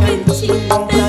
pinchito.